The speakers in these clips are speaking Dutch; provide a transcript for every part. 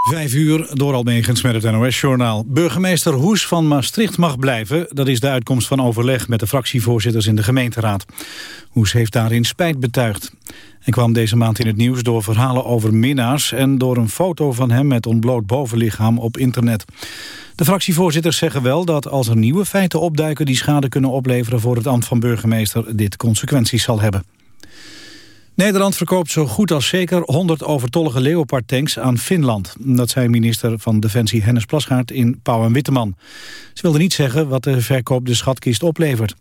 Vijf uur door Almegens met het NOS-journaal. Burgemeester Hoes van Maastricht mag blijven. Dat is de uitkomst van overleg met de fractievoorzitters in de gemeenteraad. Hoes heeft daarin spijt betuigd. Hij kwam deze maand in het nieuws door verhalen over minnaars... en door een foto van hem met ontbloot bovenlichaam op internet. De fractievoorzitters zeggen wel dat als er nieuwe feiten opduiken... die schade kunnen opleveren voor het ambt van burgemeester... dit consequenties zal hebben. Nederland verkoopt zo goed als zeker 100 overtollige Leopard-tanks aan Finland. Dat zei minister van Defensie Hennis Plasgaard in Pauw en Witteman. Ze wilde niet zeggen wat de verkoop de schatkist oplevert.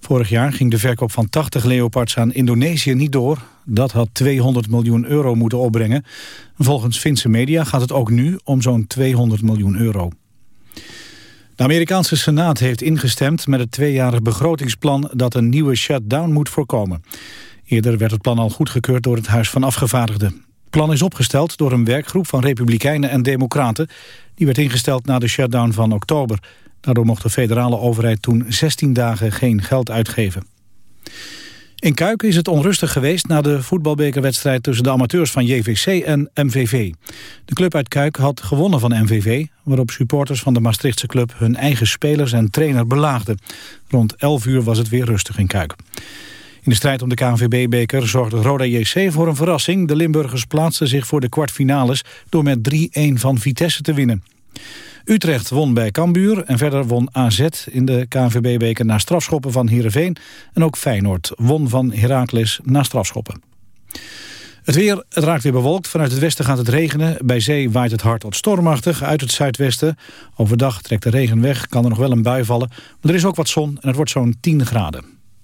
Vorig jaar ging de verkoop van 80 Leopards aan Indonesië niet door. Dat had 200 miljoen euro moeten opbrengen. Volgens Finse media gaat het ook nu om zo'n 200 miljoen euro. De Amerikaanse Senaat heeft ingestemd met het tweejarig begrotingsplan dat een nieuwe shutdown moet voorkomen. Eerder werd het plan al goedgekeurd door het Huis van Afgevaardigden. Het plan is opgesteld door een werkgroep van Republikeinen en Democraten. Die werd ingesteld na de shutdown van oktober. Daardoor mocht de federale overheid toen 16 dagen geen geld uitgeven. In Kuik is het onrustig geweest na de voetbalbekerwedstrijd tussen de amateurs van JVC en MVV. De club uit Kuik had gewonnen van MVV, waarop supporters van de Maastrichtse club hun eigen spelers en trainer belaagden. Rond 11 uur was het weer rustig in Kuik. In de strijd om de KNVB-beker zorgde Roda JC voor een verrassing. De Limburgers plaatsten zich voor de kwartfinales door met 3-1 van Vitesse te winnen. Utrecht won bij Cambuur en verder won AZ in de KNVB-beker na strafschoppen van Heerenveen. En ook Feyenoord won van Heracles na strafschoppen. Het weer, het raakt weer bewolkt. Vanuit het westen gaat het regenen. Bij zee waait het hard tot stormachtig uit het zuidwesten. Overdag trekt de regen weg, kan er nog wel een bui vallen. Maar er is ook wat zon en het wordt zo'n 10 graden.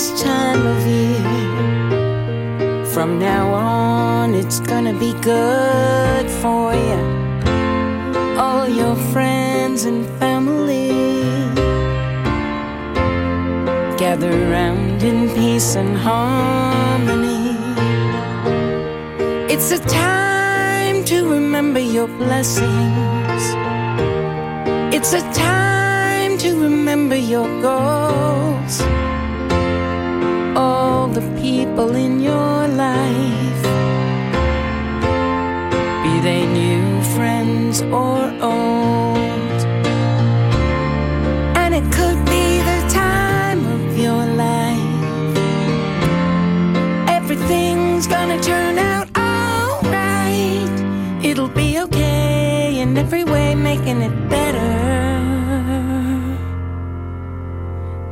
this time of year. From now on, it's gonna be good for you. All your friends and family gather round in peace and harmony. It's a time to remember your blessings. It's a time to remember your goals. People in your life, be they new friends or old. And it could be the time of your life. Everything's gonna turn out alright. It'll be okay in every way, making it better.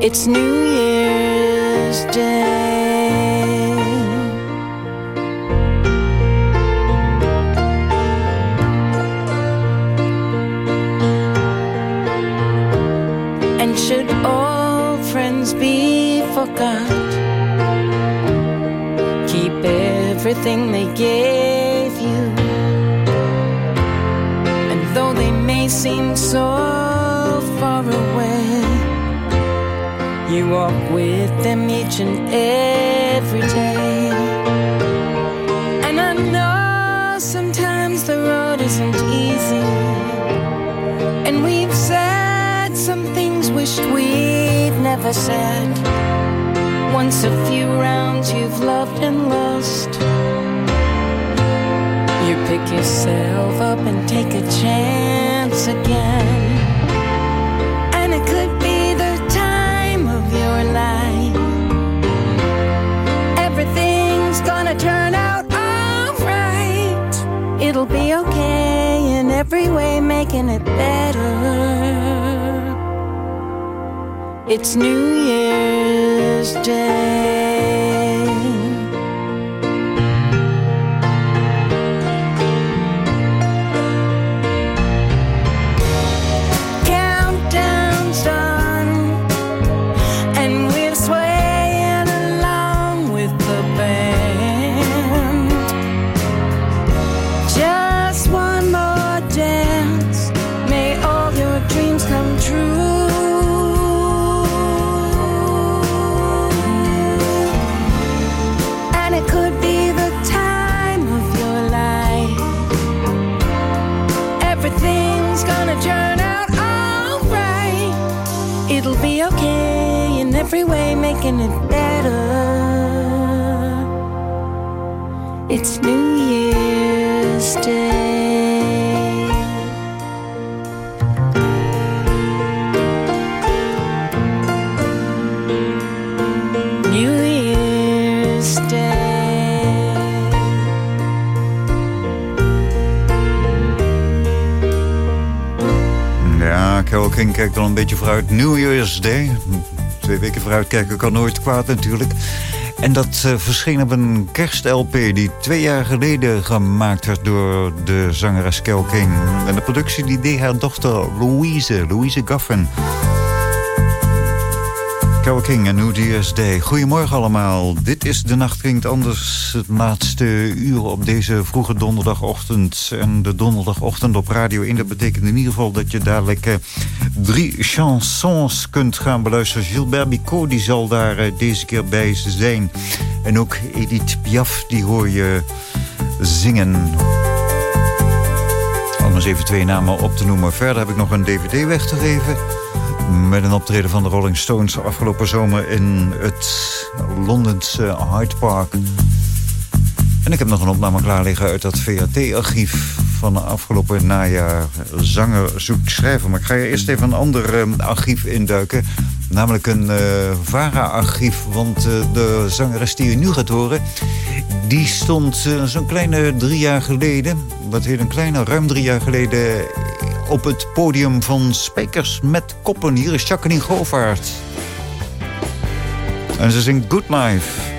It's New Year's Day. Everything they gave you. And though they may seem so far away, you walk with them each and every day. And I know sometimes the road isn't easy. And we've said some things wished we'd never said. Once a few rounds you've loved and lost. Pick yourself up and take a chance again. And it could be the time of your life. Everything's gonna turn out alright. It'll be okay in every way, making it better. It's New Year's Day. King kijkt al een beetje vooruit. New Year's Day. Twee weken vooruit kijken kan nooit kwaad natuurlijk. En dat uh, verscheen op een kerst-LP die twee jaar geleden gemaakt werd door de zangeres Carole King. En de productie die deed haar dochter Louise, Louise Gaffen. Carole King en New Year's Day. Goedemorgen allemaal. Dit is De Nacht Klinkt Anders. Het laatste uur op deze vroege donderdagochtend. En de donderdagochtend op Radio 1. Dat betekent in ieder geval dat je dadelijk eh, drie chansons kunt gaan beluisteren. Gilbert Bicot die zal daar eh, deze keer bij zijn. En ook Edith Piaf die hoor je zingen. Eens even twee namen op te noemen. Verder heb ik nog een dvd weg te geven met een optreden van de Rolling Stones afgelopen zomer in het Londense Hyde Park. En ik heb nog een opname klaar liggen uit dat VAT-archief van de afgelopen najaar. Zanger zoekt schrijver. Maar ik ga eerst even een ander uh, archief induiken. Namelijk een uh, VARA-archief. Want uh, de zangeres die je nu gaat horen... die stond zo'n kleine drie jaar geleden... wat heet een kleine, ruim drie jaar geleden op het podium van Spijkers met Koppen. Hier is Jacqueline Govaert. En ze zingt Good Life.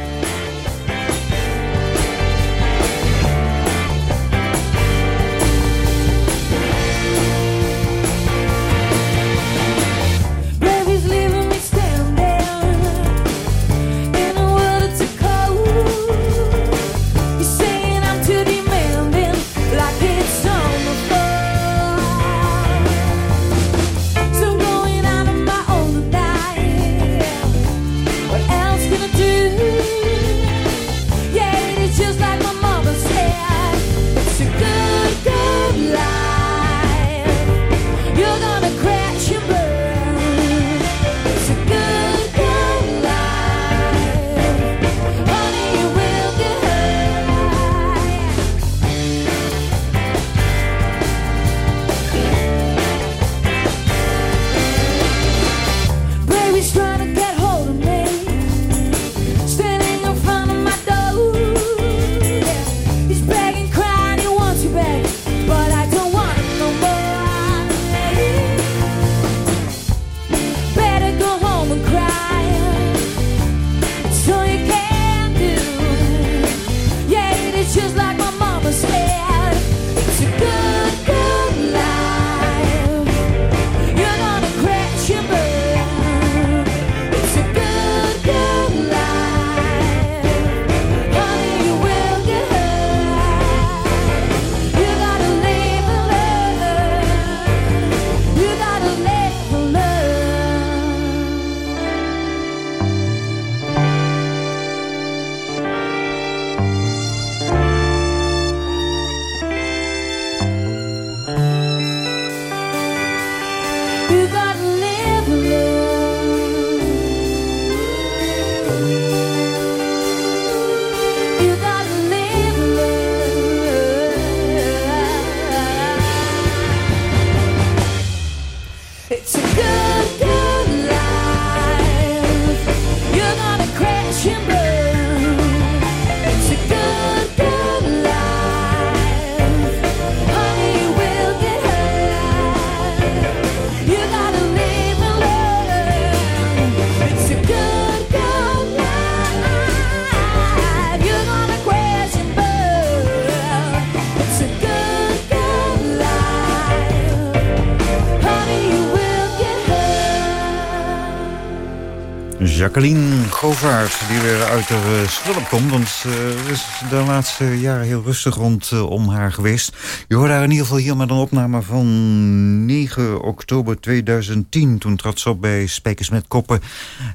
Jacqueline Govaert, die weer uit de uh, komt. Want uh, is de laatste jaren heel rustig rondom uh, haar geweest. Je hoorde haar in ieder geval hier met een opname van 9 oktober 2010. Toen trad ze op bij Spijkers met Koppen.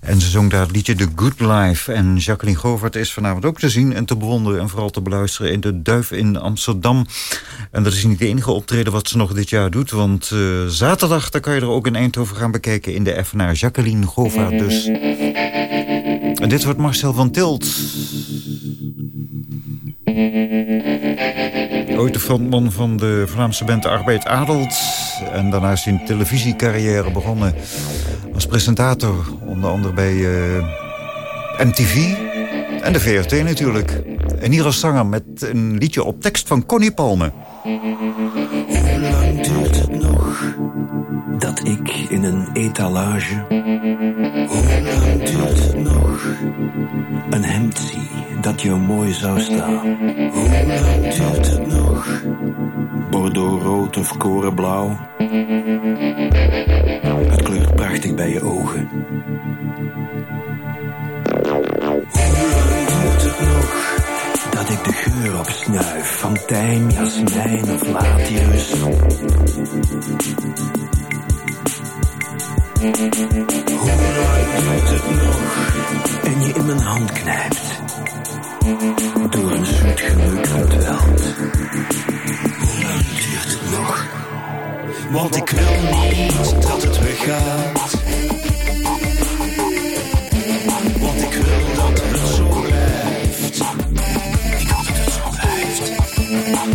En ze zong daar het liedje The Good Life. En Jacqueline Govaert is vanavond ook te zien en te bewonderen... en vooral te beluisteren in de Duif in Amsterdam. En dat is niet de enige optreden wat ze nog dit jaar doet. Want uh, zaterdag daar kan je er ook in Eindhoven gaan bekijken... in de FNR Jacqueline Govaert dus. En dit wordt Marcel van Tilt. Ooit de frontman van de Vlaamse band Arbeid Adelt. En daarna is televisiecarrière begonnen als presentator. Onder andere bij eh, MTV en de VRT natuurlijk. En hier als zanger met een liedje op tekst van Connie Palme. Hoe lang duurt het nog dat ik in een etalage... Hoe lang duurt het nog een hemd zie dat je mooi zou staan? Hoe lang duurt het nog? Bordeaux rood of korenblauw? Het kleurt prachtig bij je ogen. Hoe lang duurt het nog dat ik de geur opsnuif van tijm, jasmijn of latius? Hoe lang duurt het nog en je in mijn hand knijpt? Door een zoet geluk verdweld. Hoe lang het nog? Want ik wil niet dat het weggaat. Want ik wil dat het zo blijft. Ik dat het zo blijft.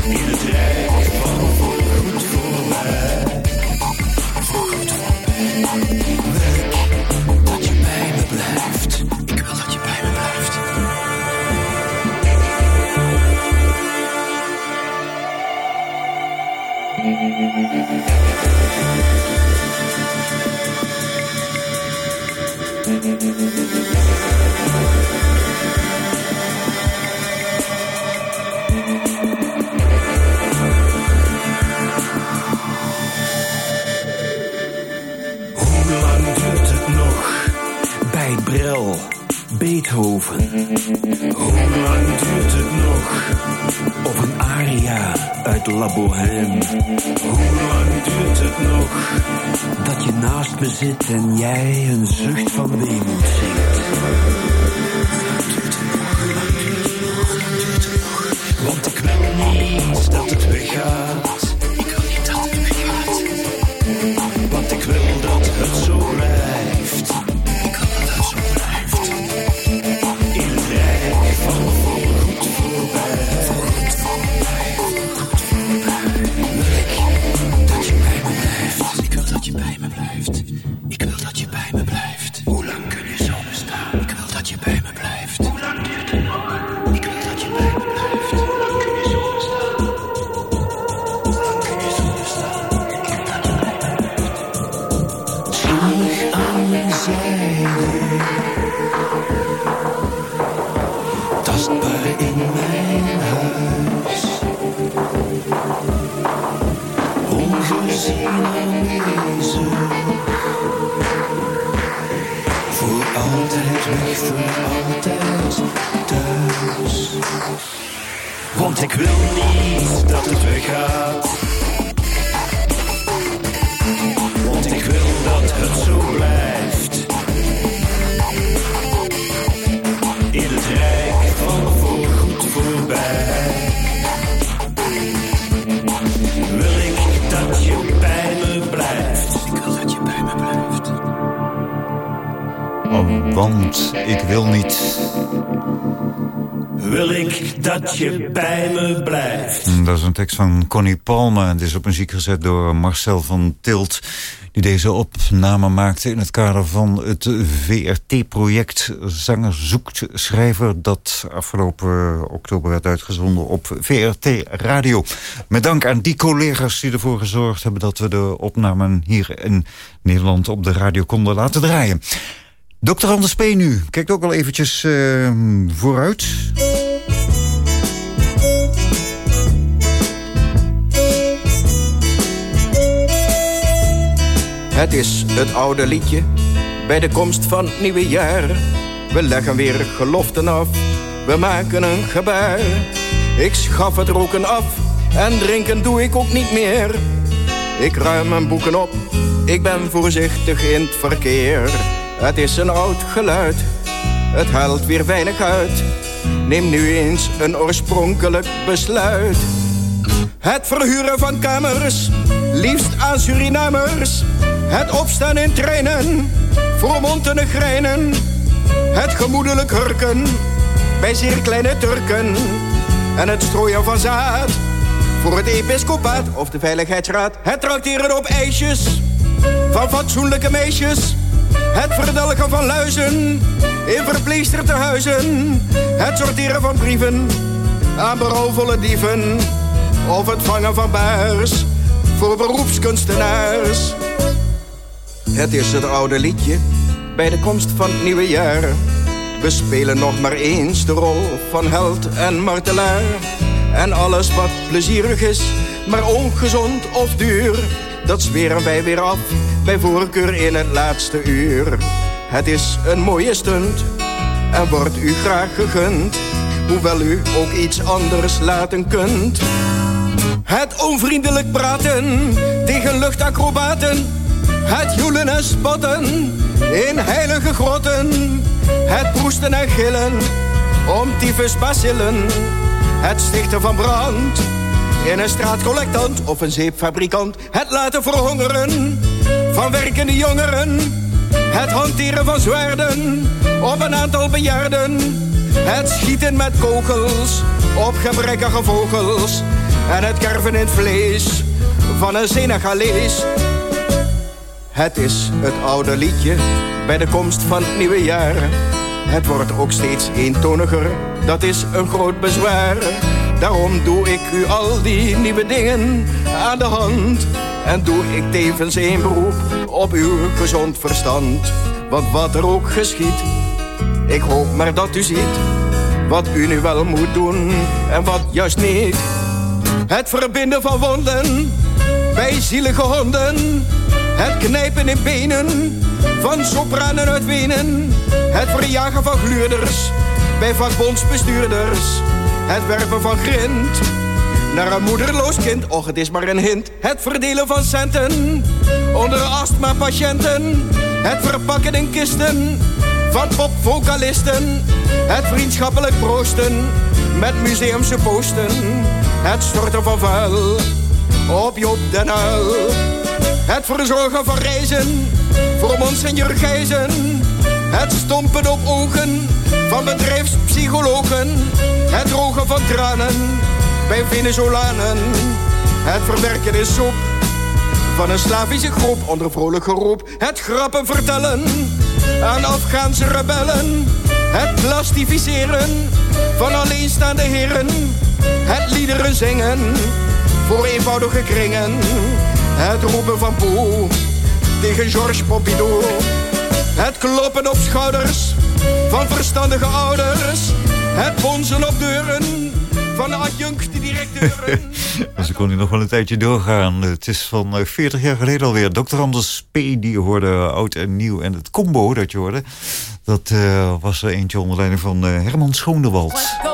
In het rijk voor Beethoven? Hoe lang duurt het nog op een aria uit La Bohème? Hoe lang duurt het nog dat je naast me zit en jij een zucht van weemoed zingt? Want ik wil niet dat het weggaat. Bij me blijft. Dat is een tekst van Connie Palme. Het is op muziek gezet door Marcel van Tilt... die deze opname maakte in het kader van het VRT-project... Zanger zoekt schrijver... dat afgelopen oktober werd uitgezonden op VRT Radio. Met dank aan die collega's die ervoor gezorgd hebben... dat we de opnamen hier in Nederland op de radio konden laten draaien. Dr. Anders P. nu. Kijkt ook al eventjes uh, vooruit. Het is het oude liedje bij de komst van het nieuwe jaar. We leggen weer geloften af, we maken een gebaar. Ik schaf het roken af en drinken doe ik ook niet meer. Ik ruim mijn boeken op, ik ben voorzichtig in het verkeer. Het is een oud geluid, het haalt weer weinig uit. Neem nu eens een oorspronkelijk besluit. Het verhuren van kamers, liefst aan Surinamers. Het opstaan in treinen, voor montende grijnen. Het gemoedelijk hurken bij zeer kleine Turken. En het strooien van zaad voor het episcopaat of de veiligheidsraad. Het trakteren op ijsjes van fatsoenlijke meisjes. Het verdelgen van luizen in verpleegster huizen. Het sorteren van brieven aan berouwvolle dieven. Of het vangen van baars voor beroepskunstenaars. Het is het oude liedje bij de komst van het nieuwe jaar. We spelen nog maar eens de rol van held en martelaar. En alles wat plezierig is, maar ongezond of duur, dat zweren wij weer af, bij voorkeur in het laatste uur. Het is een mooie stunt en wordt u graag gegund, hoewel u ook iets anders laten kunt. Het onvriendelijk praten tegen luchtacrobaten, het joelen en spotten in heilige grotten, het proesten en gillen om tyfus bacillen het stichten van brand. In een straatcollectant of een zeepfabrikant. Het laten verhongeren van werkende jongeren. Het hanteren van zwaarden op een aantal bejaarden. Het schieten met kogels op gebrekkige vogels. En het kerven in het vlees van een Senegalees. Het is het oude liedje bij de komst van het nieuwe jaar. Het wordt ook steeds eentoniger, dat is een groot bezwaar. Daarom doe ik u al die nieuwe dingen aan de hand. En doe ik tevens een beroep op uw gezond verstand. Want wat er ook geschiet, ik hoop maar dat u ziet. Wat u nu wel moet doen en wat juist niet. Het verbinden van wonden bij zielige honden. Het knijpen in benen van sopranen uit Wenen. Het verjagen van gluurders bij vakbondsbestuurders. Het werpen van grind naar een moederloos kind. Och, het is maar een hint. Het verdelen van centen onder astma-patiënten. Het verpakken in kisten van popvocalisten. Het vriendschappelijk proosten met museumse posten. Het storten van vuil op Joop den Uil. Het verzorgen van reizen voor Monseigneur Gijzen. Het stompen op ogen van bedrijfspsychologen. Het drogen van tranen bij Venezolanen. Het verwerken in soep van een Slavische groep onder vrolijk geroep. Het grappen vertellen aan Afghaanse rebellen. Het plastificeren van alleenstaande heren. Het liederen zingen voor eenvoudige kringen. Het roepen van poe tegen Georges Pompidou. Het kloppen op schouders van verstandige ouders. Het bonzen op deuren van adjunct directeuren. Ze kon hier nog wel een tijdje doorgaan. Het is van 40 jaar geleden alweer. Dr. Anders P. die hoorde oud en nieuw. En het combo dat je hoorde, dat uh, was er eentje onder leiding van uh, Herman Schoonewald. must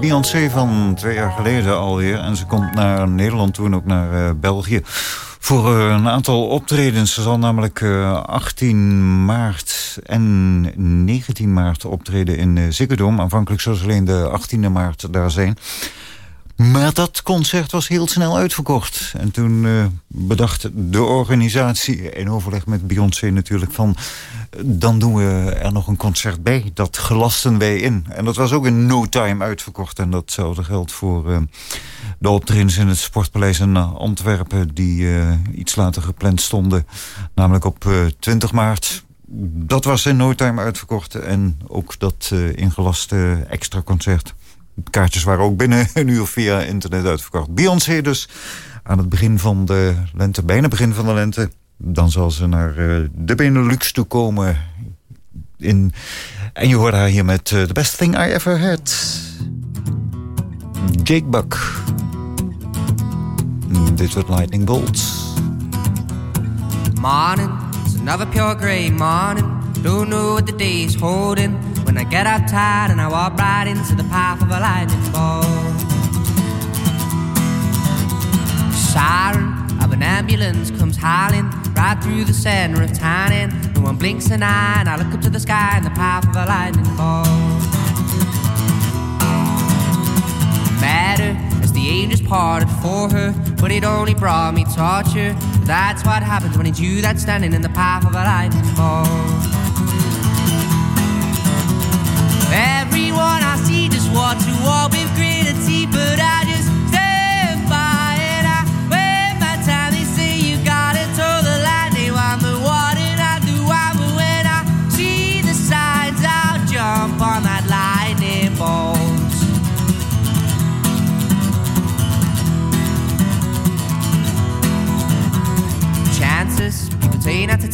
Beyoncé van twee jaar geleden alweer. En ze komt naar Nederland toen ook naar uh, België. Voor uh, een aantal optredens. Ze zal namelijk uh, eh, 18 maart en 19 maart optreden in uh. Aanvankelijk zou ze alleen de 18e maart daar zijn. Maar dat concert was heel snel uitverkocht. En toen bedacht de organisatie, in overleg met Beyoncé natuurlijk... van dan doen we er nog een concert bij. Dat gelasten wij in. En dat was ook in no time uitverkocht. En datzelfde geldt voor uh, de optredens in het Sportpaleis in Antwerpen... die uh, iets later gepland stonden. Namelijk op 20 maart. Dat was in no time uitverkocht. En ook dat ingelaste extra concert kaartjes waren ook binnen een uur via internet uitverkocht. Beyoncé dus aan het begin van de lente, bijna begin van de lente. Dan zal ze naar uh, de Benelux toe komen. In, en je hoort haar hier met uh, The Best Thing I Ever Had. Jake Buck. Dit wordt Lightning Bolts. Morning, it's another pure grey morning. Don't know what the day is holding. When I get outside and I walk right into the path of a lightning bolt. Siren ambulance comes howling right through the center of town, and no one blinks an eye. And I look up to the sky in the path of a lightning bolt. Matter as the angels parted for her, but it only brought me torture. That's what happens when it's you that's standing in the path of a lightning bolt. Everyone I see just want to walk with greater teeth, but I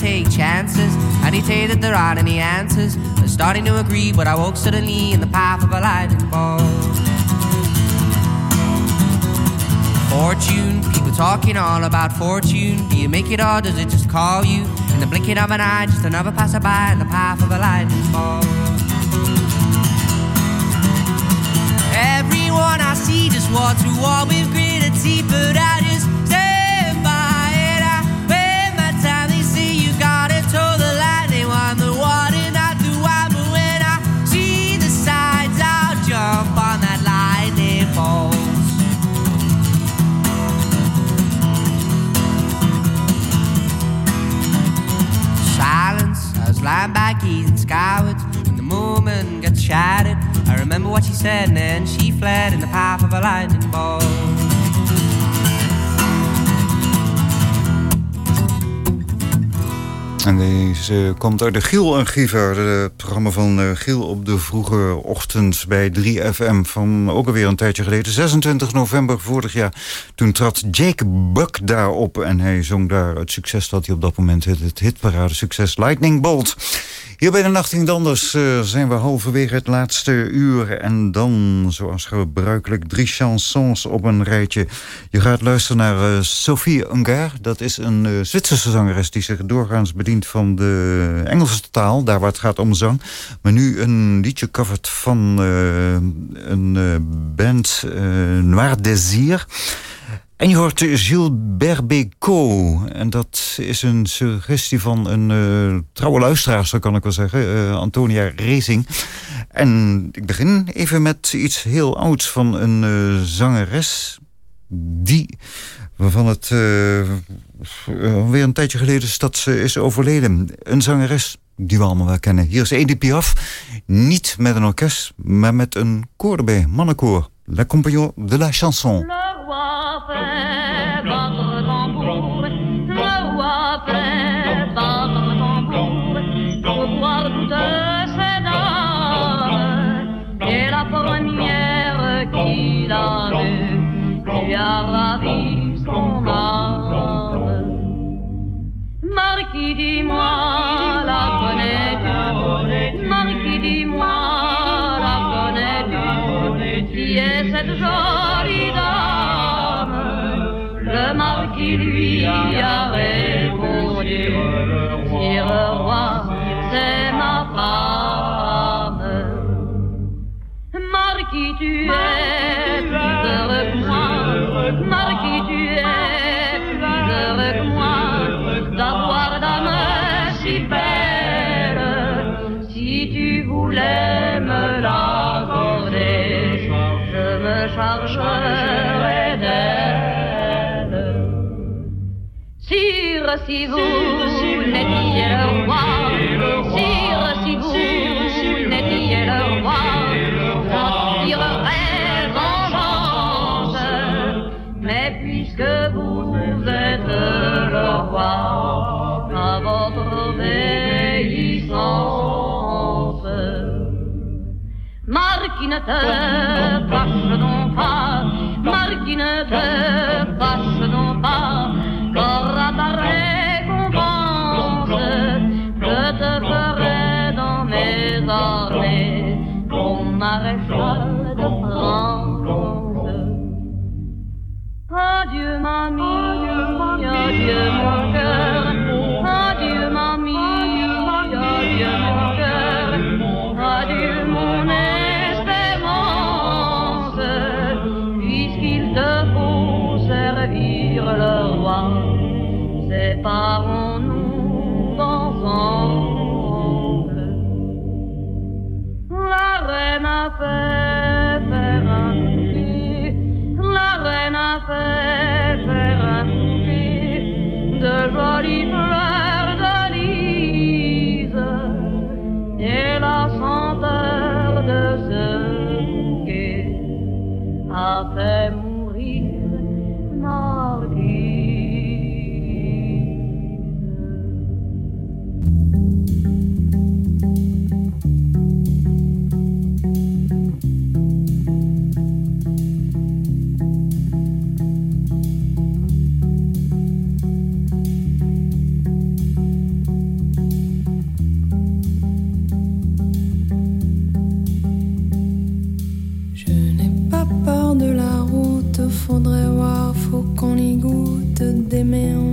take chances, you that there aren't any answers starting to agree, but I woke suddenly in the path of a lightning bolt. Fortune, people talking all about fortune. Do you make it or does it just call you? In the blinking of an eye, just another passerby in the path of a lightning bolt. Everyone I see just wants to walk with gritted teeth, but I just flying by keys and skywards. When the moment got shattered, I remember what she said, and then she fled in the path of a lightning bolt. En deze komt uit de Giel en. Het programma van eh, Giel op de vroege ochtend bij 3FM van ook alweer een tijdje geleden. 26 november vorig jaar. Toen trad Jake Buck daarop en hij zong daar het succes dat hij op dat moment had. Het hitparade succes Lightning Bolt. Hier bij de Nacht Anders uh, zijn we halverwege het laatste uur. En dan, zoals gebruikelijk, drie chansons op een rijtje. Je gaat luisteren naar uh, Sophie Ungar. Dat is een uh, Zwitserse zangeres die zich doorgaans bedient van de Engelse taal. Daar waar het gaat om zang. Maar nu een liedje covert van een band Noir Désir. En je hoort Gilles Bécaud. En dat is een suggestie van een uh, trouwe luisteraar, zo kan ik wel zeggen. Uh, Antonia Racing. En ik begin even met iets heel ouds van een uh, zangeres... die, waarvan het weer een tijdje geleden is dat ze is overleden. Een zangeres die we allemaal wel kennen. Hier is Edith Piaf. Niet met een orkest, maar met een koor erbij. Mannenkoor. La Compagnon de la Chanson. Fait battre tambour, le roi fait battre tambour, pour voir toutes ces dames. Et la première qu'il a vue, lui a ravi son âme. Marquis, dis-moi, lui a répondu. Sire roi, c'est ma femme. Marquis, tu es heureux moi Marquis, tu Si vous n'étiez le roi, sire, si vous n'étiez le roi, j'en tirerais vengeance. Mais puisque vous êtes le roi, à votre obéissance. Marquis ne te fâche pas, Marquis ne te fâche Adieu mamie, adieu mon cœur, d'aimer en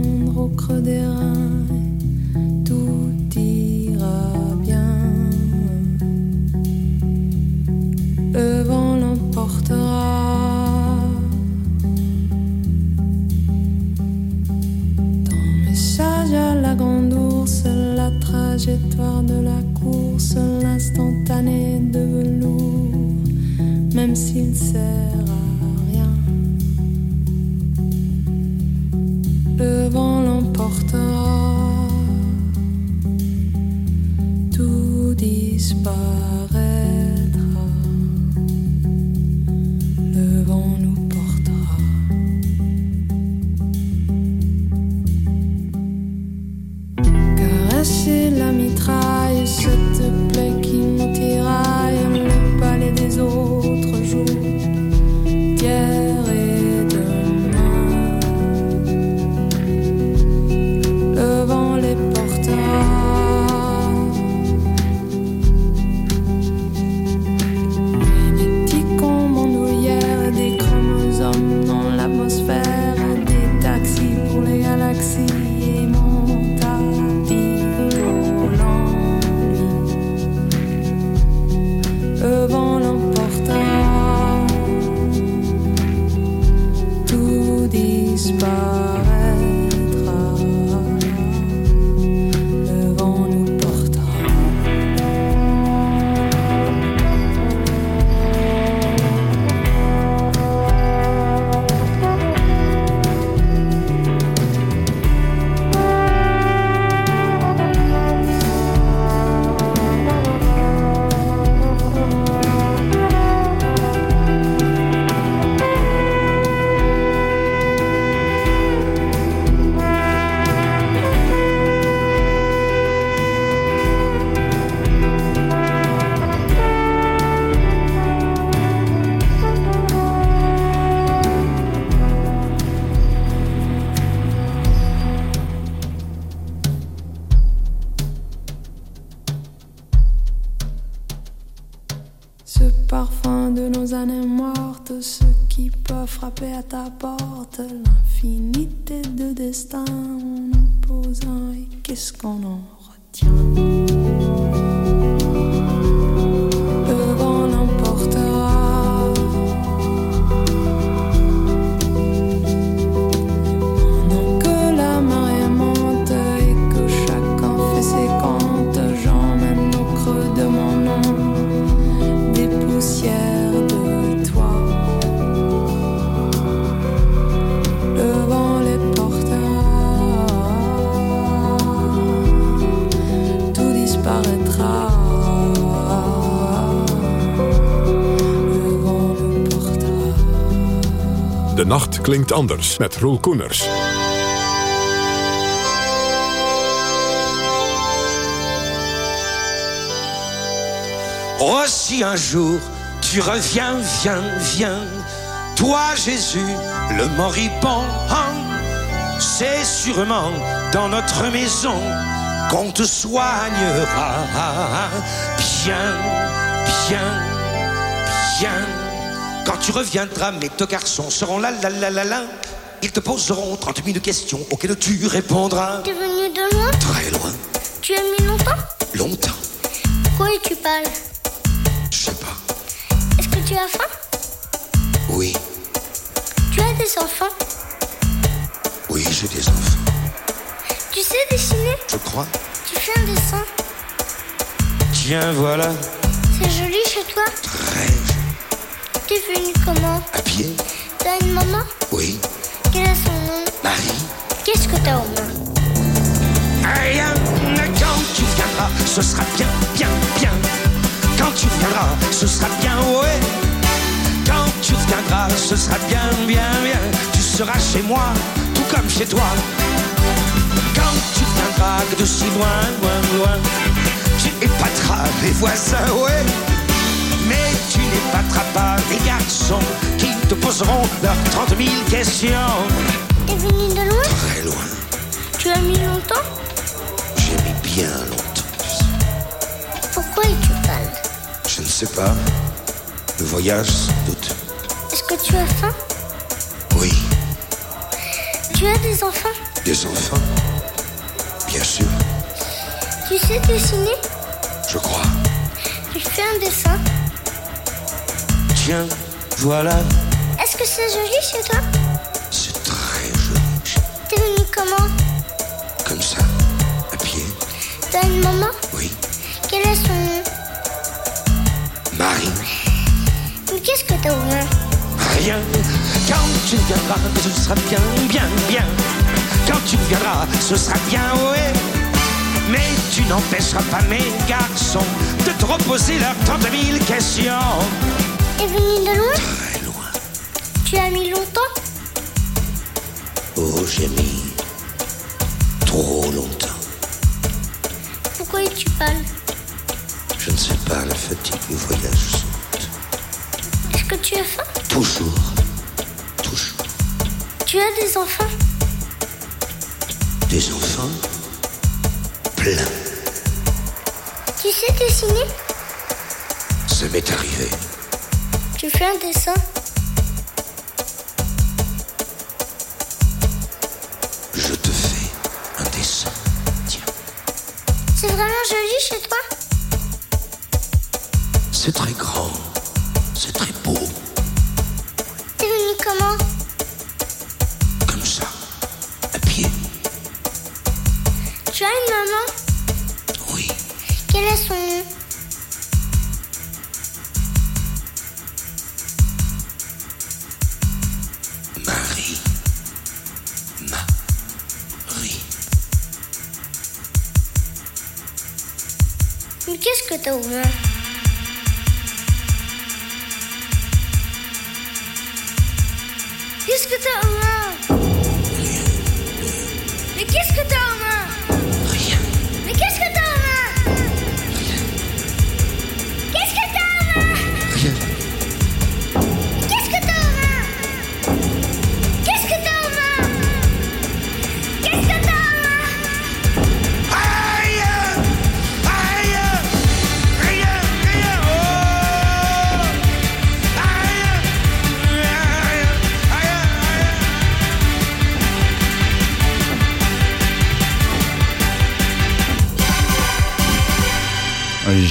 nacht klinkt anders met Roel Koeners. Oh, un jour tu reviens, viens, viens, toi Jésus, le moribond, c'est sûrement dans notre maison qu'on te soignera. Bien, bien. Tu reviendras, mes deux garçons seront là, là, là, là, là. Ils te poseront 30 000 questions auxquelles tu répondras. T'es venu de loin Très loin, Tu as mis longtemps longtemps, Pourquoi tu parles je sais pas. Est-ce que tu as faim Oui, Tu as des enfants oui, j'ai des enfants, Tu sais dessiner je crois. Tu fais un dessin Tiens, voilà, C'est joli chez toi très T'es venu comment à pied. T'as une maman Oui, Quel est son nom Marie. Qu'est-ce que t'as aux mains Rien, quand tu viendras, ce sera bien, bien, bien. Quand tu viendras, ce sera bien, ouais. Quand tu viendras, ce sera bien, bien, bien. Tu seras chez moi, tout comme chez toi. Quand tu viendras de si loin, loin, loin, tu épateras les voisins, ouais. Mais tu n'épateras pas les garçons qui te poseront leurs 30 000 questions. T'es venu de loin Très loin, Tu as mis longtemps j'ai mis bien longtemps. Pourquoi tu parles Je ne sais pas. Le voyage, sans doute. Est-ce que tu as faim Oui, Tu as des enfants des enfants. Bien sûr, Tu sais dessiner je crois. Tu fais un dessin Voilà. Est-ce que c'est joli chez toi? C'est très joli. T'es venu comment? Comme ça, à pied. T'as une maman? Oui, Quel est son nom? Marie. Mais qu'est-ce que t'as mains Rien. Quand tu viendras, ce sera bien, bien, bien. Quand tu viendras, ce sera bien, ouais. Mais tu n'empêcheras pas mes garçons de te reposer leurs 30 000 questions. T'es venu de loin Très loin. Tu as mis longtemps Oh, j'ai mis trop longtemps. Pourquoi tu parles Je ne sais pas, la fatigue du voyage saute. Est-ce que tu as faim Toujours, toujours. Tu as des enfants Des enfants plein. Tu sais dessiner Ça m'est arrivé. Tu fais un dessin Je te fais un dessin. Tiens, C'est vraiment joli chez toi c'est très grand.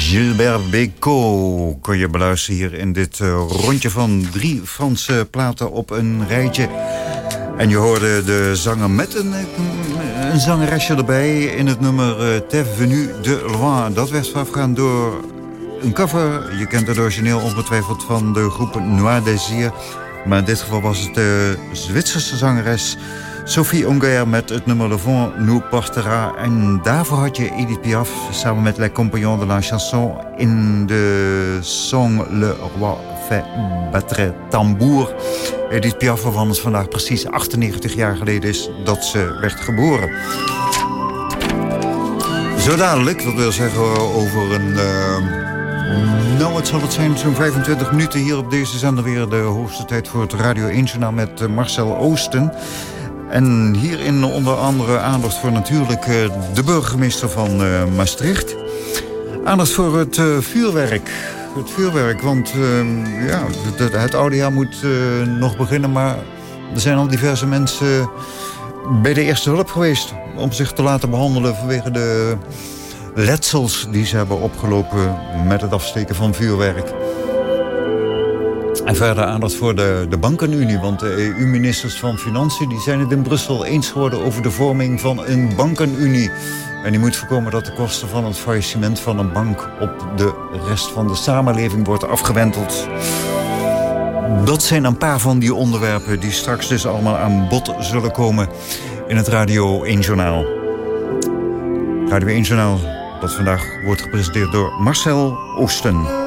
Gilbert Bécaud kon je beluisteren hier in dit eh, rondje van drie Franse platen op een rijtje. En je hoorde de zanger met een, een zangeresje erbij in het nummer eh, T'es venu de loin. Dat werd voorafgaan door een cover. Je kent het origineel ongetwijfeld van de groep Noir Désir. Maar in dit geval was het de Zwitserse zangeres Sophie Onguer met het nummer Le Vent nous portera. En daarvoor had je Edith Piaf samen met Les Compagnons de la Chanson... in de song Le Roi fait battre tambour. Edith Piaf, waarvan het vandaag precies 98 jaar geleden is dat ze werd geboren. Zo dadelijk, dat wil zeggen over een... eh, nou, wat zal het zijn? Zo'n 25 minuten hier op deze zender weer de hoogste tijd voor het Radio 1 Journaal met eh, Marcel Oosten. En hierin onder andere aandacht voor natuurlijk eh, de burgemeester van eh, Maastricht. Aandacht voor het eh, vuurwerk. Het vuurwerk, want eh, ja, het, het oude jaar moet nog beginnen... maar er zijn al diverse mensen bij de eerste hulp geweest... om zich te laten behandelen vanwege de letsels die ze hebben opgelopen... met het afsteken van vuurwerk. En verder aandacht voor de, de bankenunie. Want de EU-ministers van Financiën die zijn het in Brussel eens geworden... over de vorming van een bankenunie. En die moet voorkomen dat de kosten van het faillissement van een bank... op de rest van de samenleving wordt afgewenteld. Dat zijn een paar van die onderwerpen... die straks dus allemaal aan bod zullen komen... in het Radio 1 Journaal. Radio 1 Journaal, dat vandaag wordt gepresenteerd door Marcel Oosten.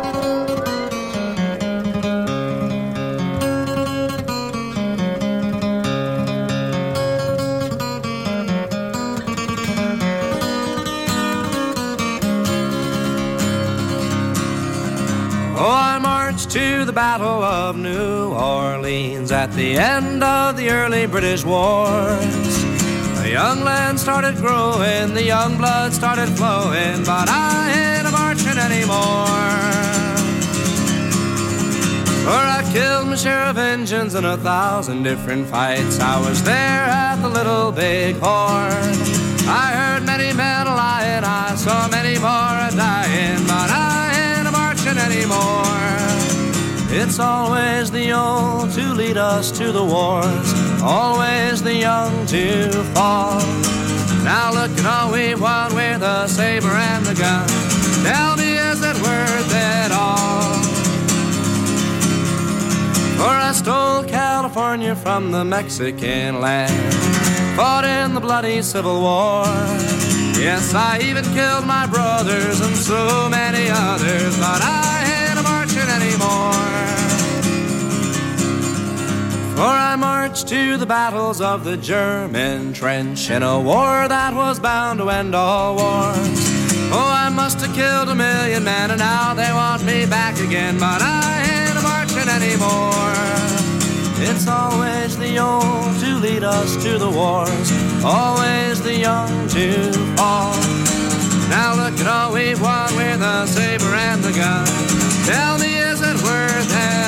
At the end of the early British wars. The young land started growing, the young blood started flowing, but I ain't a marching anymore. For I killed my share of engines in a thousand different fights. I was there at the Little Big Horn. I heard many men lying, I saw many more a dying, but I ain't a marching anymore. It's always the old to lead us to the wars, always the young to fall. Now look at all we've won with the saber and the gun. Tell me, is it worth it all? For I stole California from the Mexican land, fought in the bloody Civil War. Yes, I even killed my brothers and so many others, but I ain't a marching anymore. For I marched to the battles of the German trench in a war that was bound to end all wars. Oh, I must have killed a million men, and now they want me back again, but I ain't a marching anymore. It's always the old to lead us to the wars, always the young to fall. Now look at all we've won with the saber and the gun. Tell me, is it worth it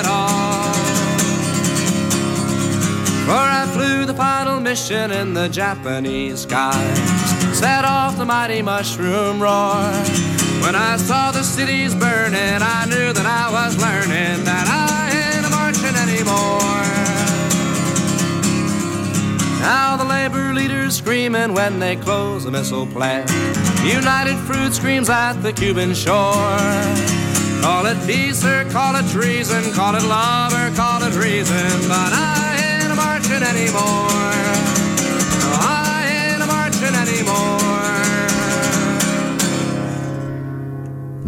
mission in the Japanese skies, set off the mighty mushroom roar. When I saw the cities burning, I knew that I was learning that I ain't marching anymore. Now the labor leaders screaming when they close the missile plant. United Fruit screams at the Cuban shore. Call it peace or call it treason, call it love or call it reason, but I ain't a marching anymore. Anymore.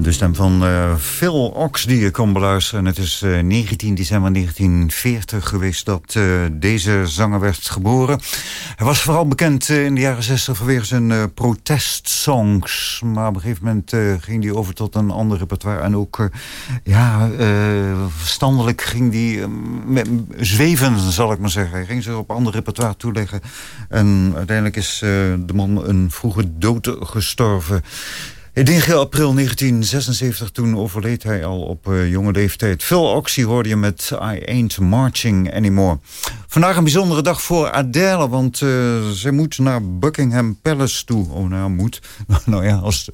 De stem van eh, Phil Ox die je kon beluisteren. Het is eh, 19 december 1940 geweest dat eh, deze zanger werd geboren. Hij was vooral bekend eh, in de jaren 60 vanwege zijn eh, protestsongs. Maar op een gegeven moment eh, ging hij over tot een ander repertoire. En ook eh, ja, eh, verstandelijk ging hij eh, zweven, zal ik maar zeggen. Hij ging zich op ander repertoire toeleggen. En uiteindelijk is eh, de man een vroege dood gestorven. In 9 april 1976, toen overleed hij al op eh, jonge leeftijd. Phil Oxy hoorde je met I Ain't Marching Anymore. Vandaag een bijzondere dag voor Adele, want eh, zij moet naar Buckingham Palace toe. Oh, nou moet. nou ja, als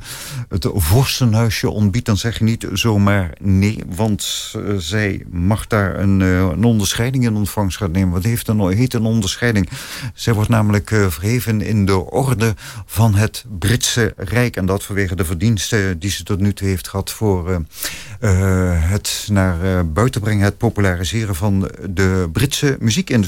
het vorstenhuisje ontbiedt, dan zeg je niet zomaar nee. Want eh, zij mag daar een, eh, een onderscheiding in ontvangst gaan nemen. Wat heeft een, heet een onderscheiding? Zij wordt namelijk verheven in de orde van het Britse Rijk. En dat vanwege de verdiensten die ze tot nu toe heeft gehad... voor het naar buiten brengen, het populariseren van de Britse muziekindustrie.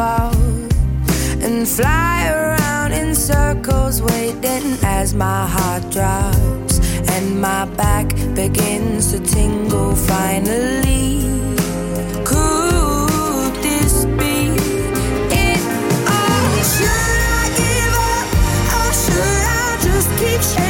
up and fly around in circles, waiting as my heart drops and my back begins to tingle. Finally, could this be it? Oh, should I give up or should I just keep chasing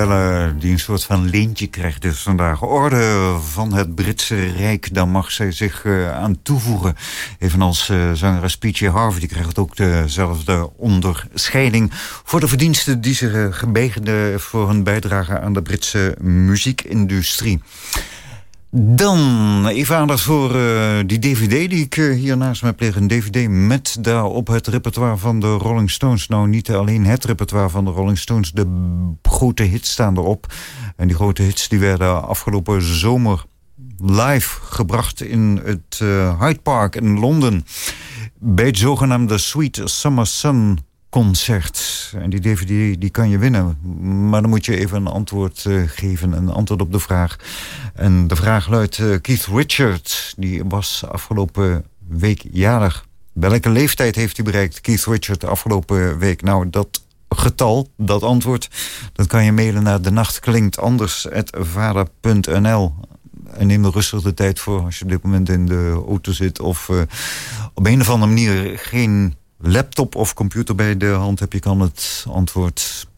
Adele die een soort van leentje krijgt dus vandaag. Orde van het Britse Rijk, daar mag zij zich uh, aan toevoegen. Evenals uh, zangeres P.J. Harvey, die krijgt ook dezelfde onderscheiding... voor de verdiensten die ze uh, voor hun bijdrage aan de Britse muziekindustrie. Dan even aandacht voor uh, die dvd die ik uh, hier naast heb liggen. Een dvd met daarop het repertoire van de Rolling Stones. Nou, niet alleen het repertoire van de Rolling Stones. De grote hits staan erop. En die grote hits die werden afgelopen zomer live gebracht in het uh, Hyde Park in Londen. Bij het zogenaamde Sweet Summer Sun concert. En die dvd die kan je winnen. Maar dan moet je even een antwoord uh, geven. Een antwoord op de vraag. En de vraag luidt... Uh, Keith Richards, die was afgelopen week jarig. Welke leeftijd heeft hij bereikt, Keith Richards, afgelopen week? Nou, dat getal, dat antwoord... dat kan je mailen naar de nacht klinkt. En neem er rustig de tijd voor als je op dit moment in de auto zit... of uh, op een of andere manier geen laptop of computer bij de hand heb... je kan het antwoord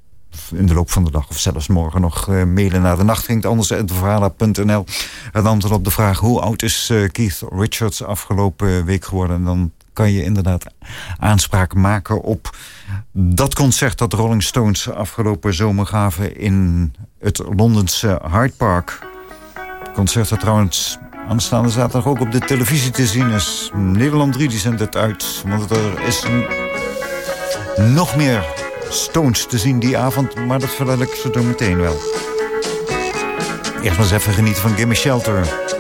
in de loop van de dag of zelfs morgen nog uh, mailen naar de nacht. Ging anders verhalen.nl. Het antwoord op de vraag hoe oud is uh, Keith Richards afgelopen week geworden. En dan kan je inderdaad aanspraak maken op dat concert dat Rolling Stones afgelopen zomer gaven in het Londense Hyde Park. Het concert dat trouwens aanstaande zaterdag ook op de televisie te zien is. Nederland 3 die zendt het uit, want er is nog meer Stones te zien die avond, maar dat vertel ik zo meteen wel. Eerst maar eens even genieten van Gimme Shelter.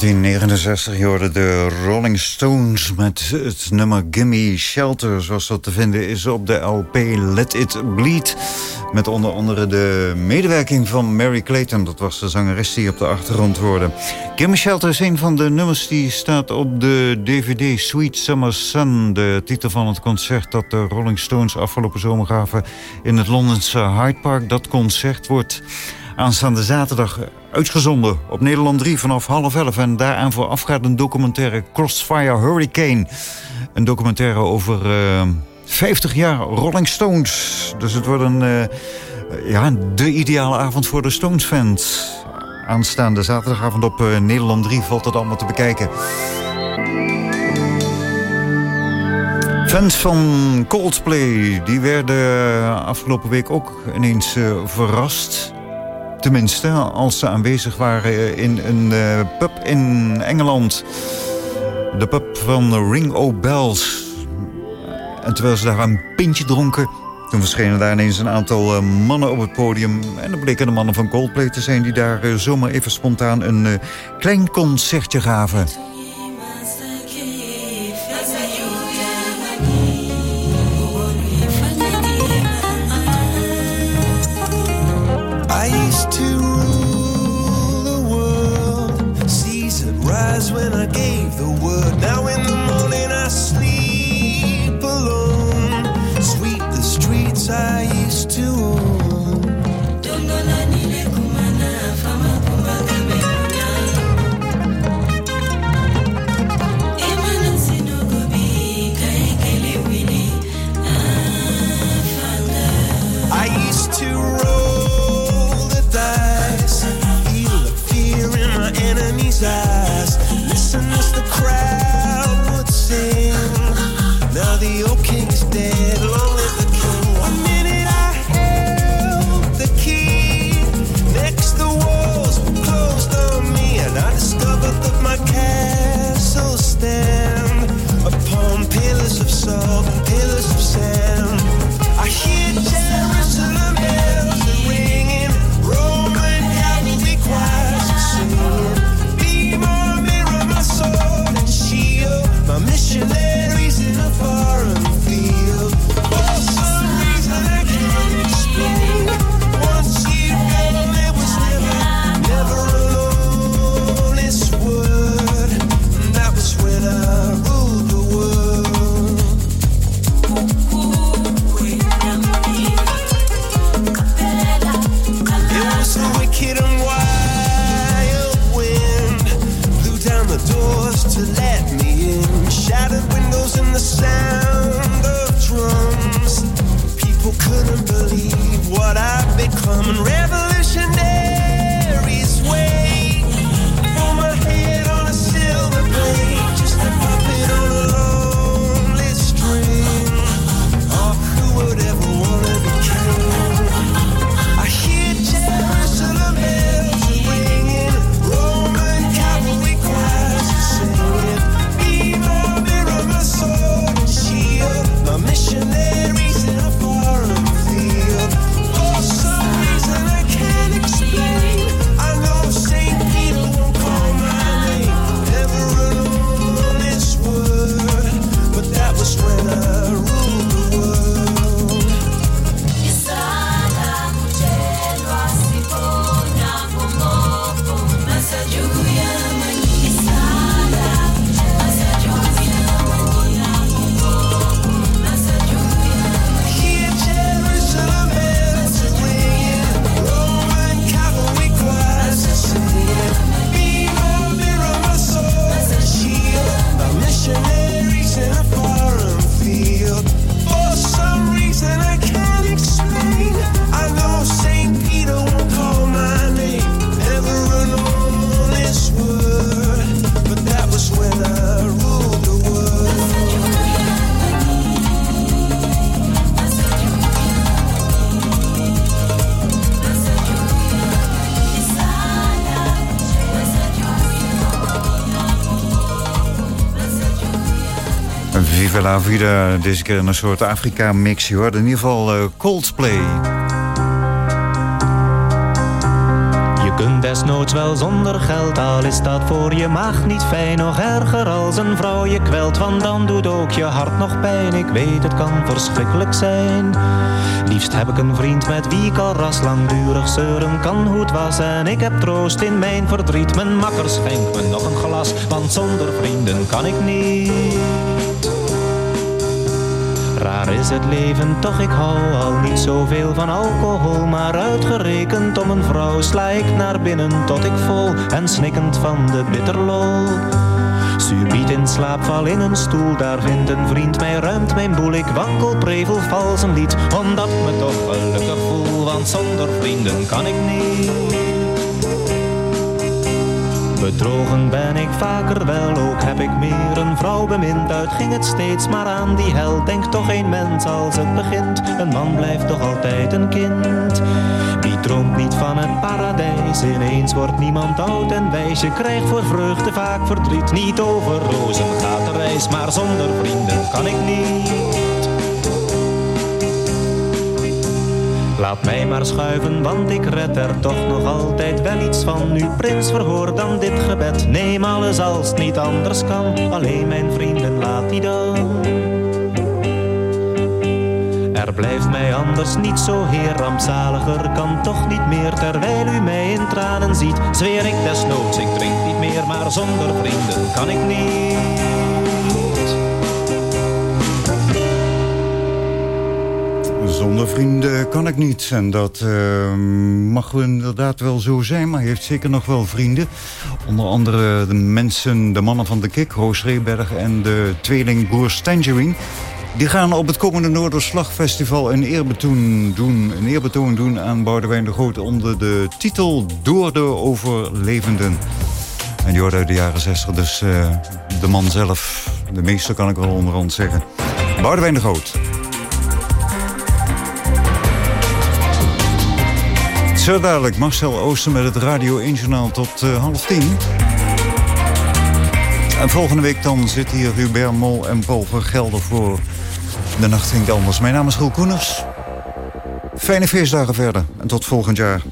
1969 hoorde de Rolling Stones met het nummer Gimme Shelter... zoals dat te vinden is op de LP Let It Bleed. Met onder andere de medewerking van Mary Clayton. Dat was de zangeres die op de achtergrond hoorde. Gimme Shelter is een van de nummers die staat op de DVD Sweet Summer Sun. De titel van het concert dat de Rolling Stones afgelopen zomer gaven... in het Londense Hyde Park. Dat concert wordt aanstaande zaterdag uitgezonden op Nederland 3 vanaf half elf. En daaraan voorafgaat een documentaire Crossfire Hurricane. Een documentaire over uh, 50 jaar Rolling Stones. Dus het wordt een, uh, ja, de ideale avond voor de Stones-fans. Aanstaande zaterdagavond op uh, Nederland 3 valt het allemaal te bekijken. Fans van Coldplay die werden afgelopen week ook ineens verrast. Tenminste, als ze aanwezig waren in een uh, pub in Engeland. De pub van Ring O' Bells. En terwijl ze daar een pintje dronken... toen verschenen daar ineens een aantal uh, mannen op het podium. En dat bleken de mannen van Coldplay te zijn... die daar zomaar even spontaan een klein concertje gaven. La vida, deze keer een soort Afrika-mix. Je hoorde in ieder geval uh, Coldplay. Je kunt desnoods wel zonder geld, al is dat voor je maag niet fijn. Nog erger als een vrouw je kwelt, want dan doet ook je hart nog pijn. Ik weet, het kan verschrikkelijk zijn. Liefst heb ik een vriend met wie ik al ras langdurig zeuren kan hoe het was. En ik heb troost in mijn verdriet. Mijn makker schenkt me nog een glas, want zonder vrienden kan ik niet. Is het leven, toch ik hou al niet zoveel van alcohol. Maar uitgerekend om een vrouw sla ik naar binnen tot ik vol en snikkend van de bitterlol. Subiet in slaap val in een stoel, daar vindt een vriend mij, ruimt mijn boel. Ik wankel, prevel, vals een lied, omdat me toch gelukkig voel. Want zonder vrienden kan ik niet. Bedrogen ben ik vaker wel, een vrouw bemind. Uit ging het steeds maar aan die hel. Denk toch een mens als het begint. Een man blijft toch altijd een kind. Die droomt niet van het paradijs. Ineens wordt niemand oud en wijs. Je krijgt voor vreugde vaak verdriet. Niet over rozen gaat de reis, maar zonder vrienden kan ik niet. Laat mij maar schuiven, want ik red er toch nog altijd wel iets van. Nu prins, verhoor dan dit gebed. Neem alles als het niet anders kan. Alleen mijn vrienden, laat die dan. Er blijft mij anders niet zo heer rampzaliger kan toch niet meer terwijl u mij in tranen ziet. Zweer ik desnoods, ik drink niet meer, maar zonder vrienden kan ik niet. Zonder vrienden kan ik niet. En dat uh, mag wel inderdaad wel zo zijn, maar hij heeft zeker nog wel vrienden. Onder andere de mensen, de mannen van de Kik, Roos Reberg en de tweelingbroers Tangerine. Die gaan op het komende Noorderslagfestival een eerbetoon doen, een eerbetoon doen aan Boudewijn de Groot onder de titel Door de Overlevenden. En die uit de jaren 60, dus uh, de man zelf, de meester kan ik wel onderhand zeggen. Boudewijn de Groot. Zo dadelijk Marcel Ooster met het Radio 1 Journaal tot uh, half tien. En volgende week dan zit hier Hubert Mol en Paul Vergelder voor De Nacht Ging Anders. Mijn naam is Roel Koeners. Fijne feestdagen verder en tot volgend jaar.